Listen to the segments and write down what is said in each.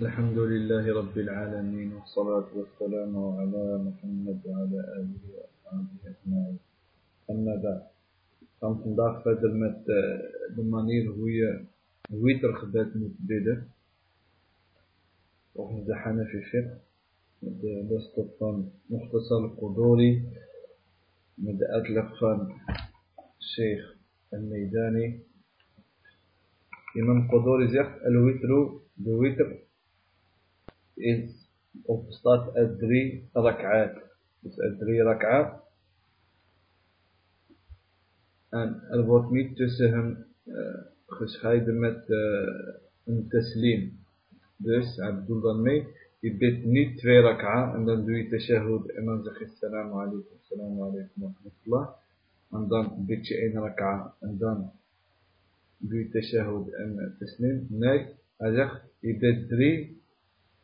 الحمد لله رب العالمين والصلاة والسلام على محمد وعلى آله وأصحابه أجمعين. أما بعد غنتنضاف في هذا المات المنير آه، هوية هوية رخبات متبدة وهم حنا في الفقه مد لستفان مختصر القدوري مد أتلقفان الشيخ الميداني. إمام قدوري زيخ الوتر دويتر bestaat uit drie rak'aat. Dus drie rak'aat. En er wordt niet tussen hen uh, gescheiden met uh, een taslim. Dus hij bedoelt dan mee, je bidt niet twee rak'a en dan doe je tashahud en dan zeg je assalamu alaikum, assalamu alaikum wa rahmatullah. En dan bid je één rak'a en dan doe je tashahud en taslim. Nee, hij zegt, je bidt drie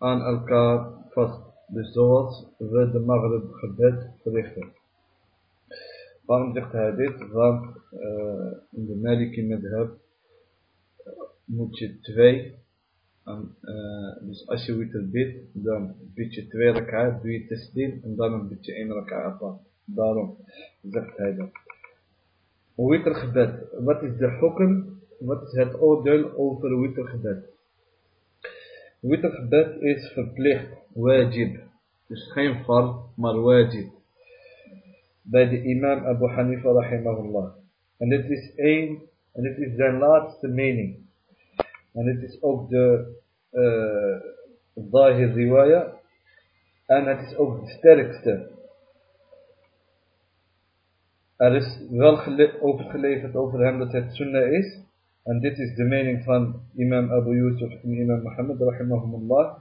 aan elkaar vast. Dus zoals we de maghrib gebed verrichten. Waarom zegt hij dit? Want uh, in de Maliki madhab moet je twee, en, uh, dus als je witr bidt, dan bid je twee rak'a, doe je en dan bid je één rak'a apart. Daarom zegt hij dat. Witr gebed, wat is de hukm, wat is het oordeel over witr gebed? Witr gebed is verplicht, wajib. Dus geen fard, maar wajib. Bij de imam Abu Hanifa rahimahullah. En dit is één, en dit is zijn laatste mening. En dit is ook de uh, riwaya. En het is ook de sterkste. Er is wel overgeleverd over hem dat het sunnah is. En dit is de mening van imam Abu Yusuf en imam Mohammed rahimahumullah.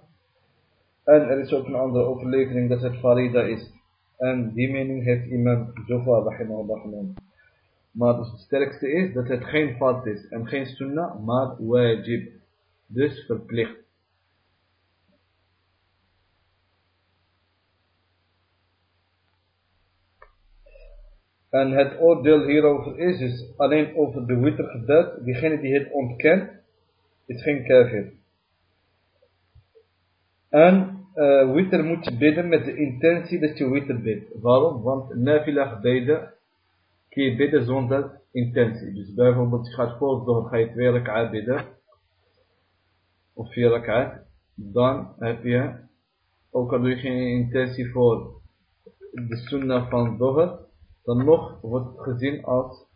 En er is ook een andere overlevering dat het farida is. En die mening heeft imam Jofa rahimahullah. Maar het sterkste is dat het geen fard is en geen sunnah, maar wajib. Dus verplicht. En het oordeel hierover is dus alleen over de wittergebed. Diegene die het ontkent, is geen kafir. En uh, witter moet je bidden met de intentie dat je witter bidt. Waarom? Want nafila gebeden kun je bidden zonder intentie. Dus bijvoorbeeld je gaat voor door ga je twee rak'a bidden. Of vier rak'a. Dan heb je, ook al doe je geen intentie voor de sunnah van doher dan nog wordt het gezien als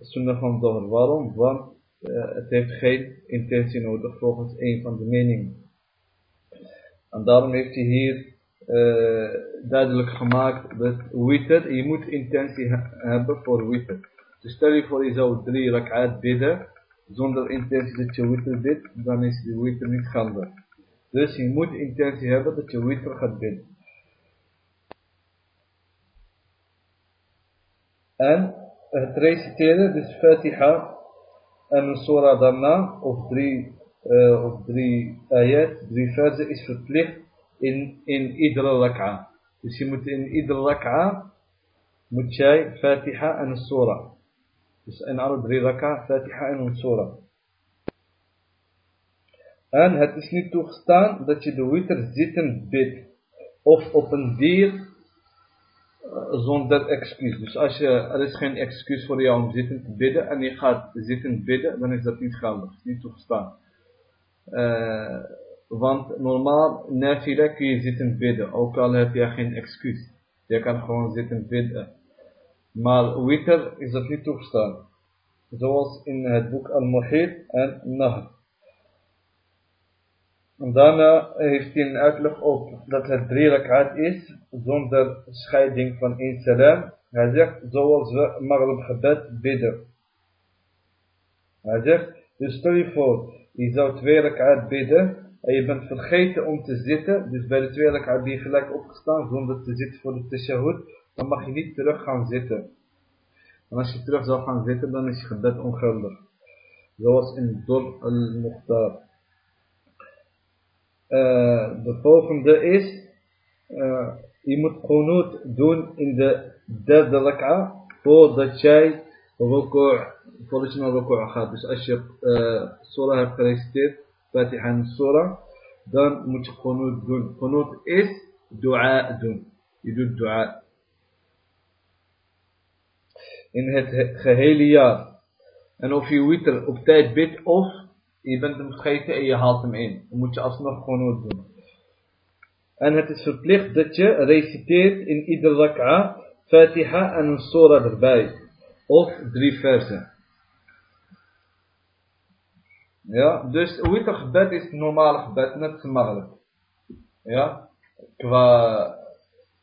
sunnah van Zohar. Waarom? Want uh, het heeft geen intentie nodig volgens een van de meningen. En daarom heeft hij hier uh, duidelijk gemaakt dat witr, je moet intentie hebben voor witr. Dus stel je voor je zou drie rak'at bidden, zonder intentie dat je witr bidt, dan is die witr niet geldig. Dus je moet intentie hebben dat je witr gaat bidden. En het reciteren, dus Fatiha en een surah daarna, of drie, uh, of drie ayat, drie versen, is verplicht in, in iedere rak'a. Dus je moet in iedere rak'a, moet jij Fatiha en een surah. Dus in alle drie rak'a, Fatiha en een surah. Zonder excuus. Dus als je, er is geen excuus voor jou om zitten te bidden en je gaat zitten bidden, dan is dat niet geldig, niet toegestaan. Uh, want normaal, nafila kun je zitten bidden, ook al heb je geen excuus. Je kan gewoon zitten bidden. Maar witr is dat niet toegestaan. Zoals in het boek Al-Muhit en Nahr. En daarna heeft hij een uitleg ook dat het drie rak'at is, zonder scheiding van één salam. Hij zegt, zoals we maghrib gebed bidden. Hij zegt, dus stel je voor, je zou twee rak'at bidden, en je bent vergeten om te zitten, dus bij de twee rak'at ben je gelijk opgestaan, zonder te zitten voor de tashahud, dan mag je niet terug gaan zitten. En als je terug zou gaan zitten, dan is je gebed ongeldig. Zoals in Dor al-Mukhtar. Uh, de volgende is, uh, je moet qunut doen in de derde rak'a, voordat jij ruku', voordat je naar ruku' gaat. Dus als je uh, surah hebt gereciteerd, Fatiha en surah, dan moet je qunut doen. Qunut is dua doen. Je doet dua. In het gehele jaar. En of je witr op tijd bidt of je bent hem vergeten en je haalt hem in. Dan moet je alsnog qunut doen. En het is verplicht dat je reciteert in ieder rak'a Fatiha en een surah erbij. Of drie versen. Ja, dus het gebed is het normale gebed, net als maghrib. Ja, qua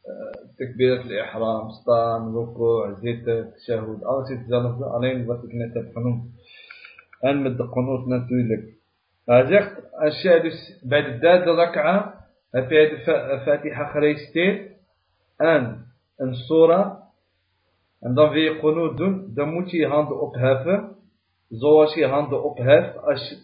uh, takbir al-ihram, staan, ruku, zitten, shahud, alles is hetzelfde, alleen wat ik net heb genoemd. En met de qanut natuurlijk. Hij zegt, als jij dus bij de derde rak'a, heb jij de Fatiha gereciteerd en een surah, en dan wil je qanut doen, dan moet je je handen opheffen zoals je handen opheft als je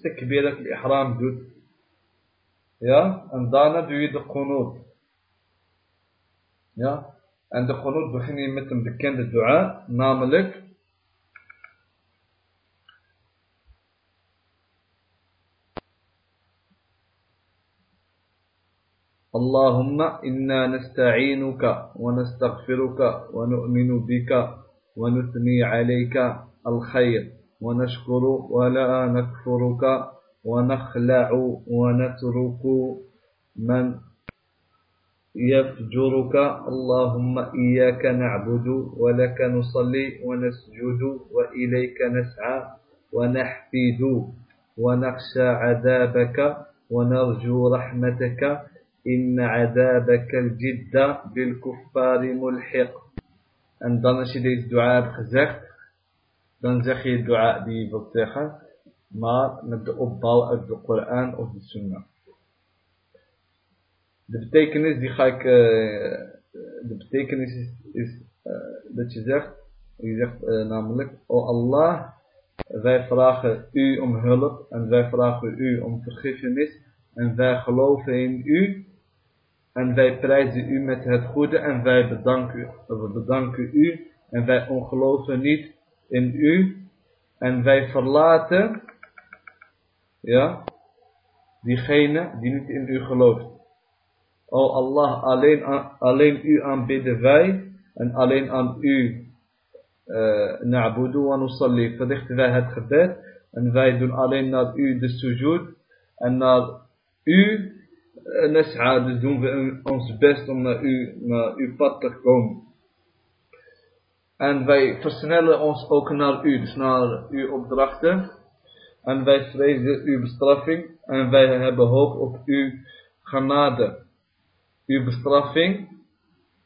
اللهم إنا نستعينك ونستغفرك ونؤمن بك ونثني عليك الخير ونشكر ولا نكفرك ونخلع ونترك من يفجرك. اللهم إياك نعبد ولك نصلي ونسجد وإليك نسعى ونحفد ونخشى عذابك ونرجو رحمتك إن عذابك الجد بالكفار ملحق En dan als je deze dua hebt gezegd, dan zeg je dua die je wilt zeggen, maar met de opbouw uit de Koran of de Sunnah. De betekenis die ga ik, uh, de betekenis is, is uh, dat je zegt, je zegt uh, namelijk, O Allah, wij vragen u om hulp en wij vragen u om vergiffenis en wij geloven in u en wij prijzen u met het goede en wij bedanken, bedanken u en wij ongeloven niet in u en wij verlaten ja, diegene die niet in u gelooft. O Allah, alleen, alleen u aanbidden wij en alleen aan u uh, na'budu wa nusalli verrichten wij het gebed en wij doen alleen naar u de sujud en naar u uh, nes'a, dus doen we ons best om naar u, naar uw pad te komen. En wij versnellen ons ook naar u, dus naar uw opdrachten. En wij vrezen uw bestraffing. En wij hebben hoop op uw genade. Uw bestraffing,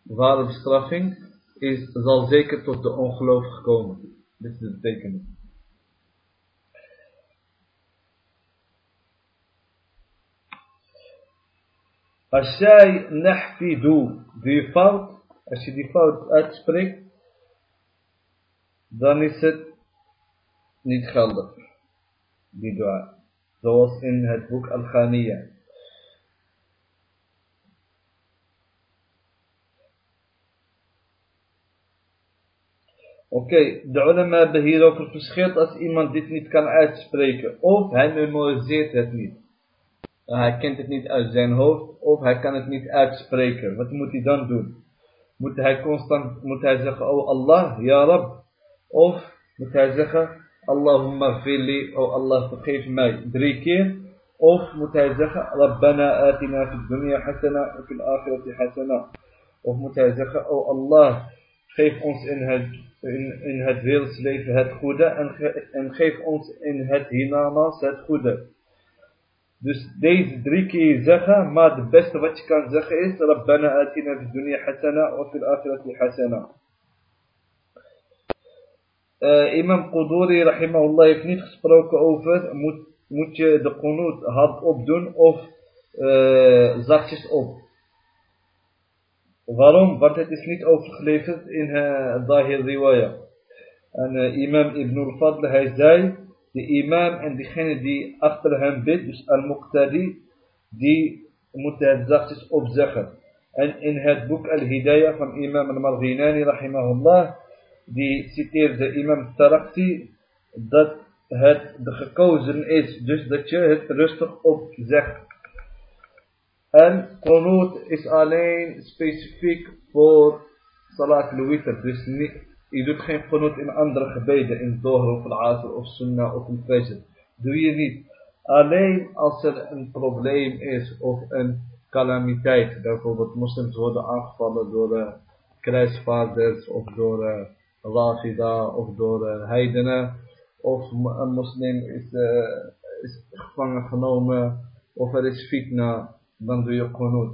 ware bestraffing, is, zal zeker tot de ongeloof komen. Dit is het betekenis. Als jij doet, die fout, als je die fout uitspreekt, dan is het niet geldig, die dua. Zoals in het boek Al-Ghaniya. Oké, okay, de ulama hebben hierover verschilt als iemand dit niet kan uitspreken. Of hij memoriseert het niet. Hij kent het niet uit zijn hoofd. Of hij kan het niet uitspreken. Wat moet hij dan doen? Moet hij constant, moet hij zeggen, oh Allah, ya Rab. Of moet hij zeggen, Allahumma fili, oh Allah vergeef mij drie keer. Of moet hij zeggen, Rabbana atina fi dunya hasana wa fil akhirati hasana. Of moet hij zeggen, oh Allah, geef ons in het, in, in het wereldleven het goede en, en geef ons in het hiernamaals het goede. Dus deze drie keer zeggen, maar het beste wat je kan zeggen is, Rabbana atina fi dunya hasana wa fil akhirati hasana. Uh, imam Quduri rahimahullah heeft niet gesproken over moet, moet je de qunut hard opdoen of uh, zachtjes op. Waarom? Want het is niet overgeleverd in uh, Dahir Riwaya. En imam Ibn al-Fadl hij zei, de imam en degene die achter hem bidt, dus al-Muqtadi, die moeten het zachtjes opzeggen. En in het boek Al-Hidayah van imam al-Marghinani rahimahullah, die citeerde imam Tarakti dat het de gekozen is, dus dat je het rustig opzegt. En qunut is alleen specifiek voor salat al-witr. Dus niet, je doet geen qunut in andere gebeden, in Dohr of al-asr of sunnah of al-fajr. Doe je niet. Alleen als er een probleem is of een calamiteit. Bijvoorbeeld moslims worden aangevallen door uh, kruisvaarders of door uh, Rafida of door uh, heidenen. Of een moslim is, is gevangen genomen of er is fitna, dan doe je qunut.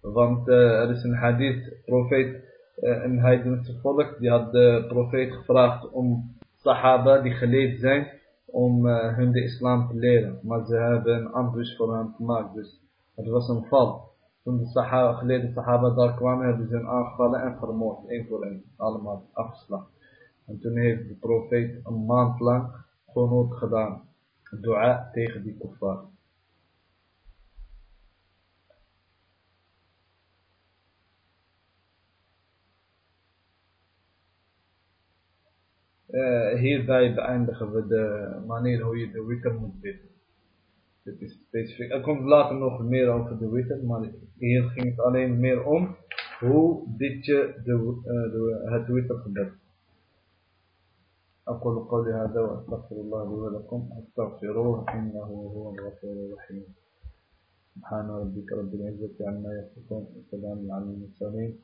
Want er is een hadith, profeet, uh, een heidense volk, die had de profeet gevraagd om sahaba die geleerd zijn, om uh, hun de islam te leren. Maar ze hebben een ambush voor hen gemaakt, dus het was een val. Toen de sahaba, geleerde sahaba daar kwamen, hebben ze hen aangevallen en vermoord, één voor één, allemaal afgeslagen. En toen heeft de profeet een maand lang qunut gedaan, dua tegen die kuffar. Uh, hierbij beëindigen we de manier hoe je de witter moet bidden. Dit is specifiek. Er komt later nog meer over de witter, maar hier ging het alleen meer om hoe bid je de, uh, de, het wittergebed. أقول قولي هذا وأستغفر الله لي ولكم أستغفروه إنه هو الغفور الرحيم سبحان ربك رب العزة عما يصفون وسلام على المرسلين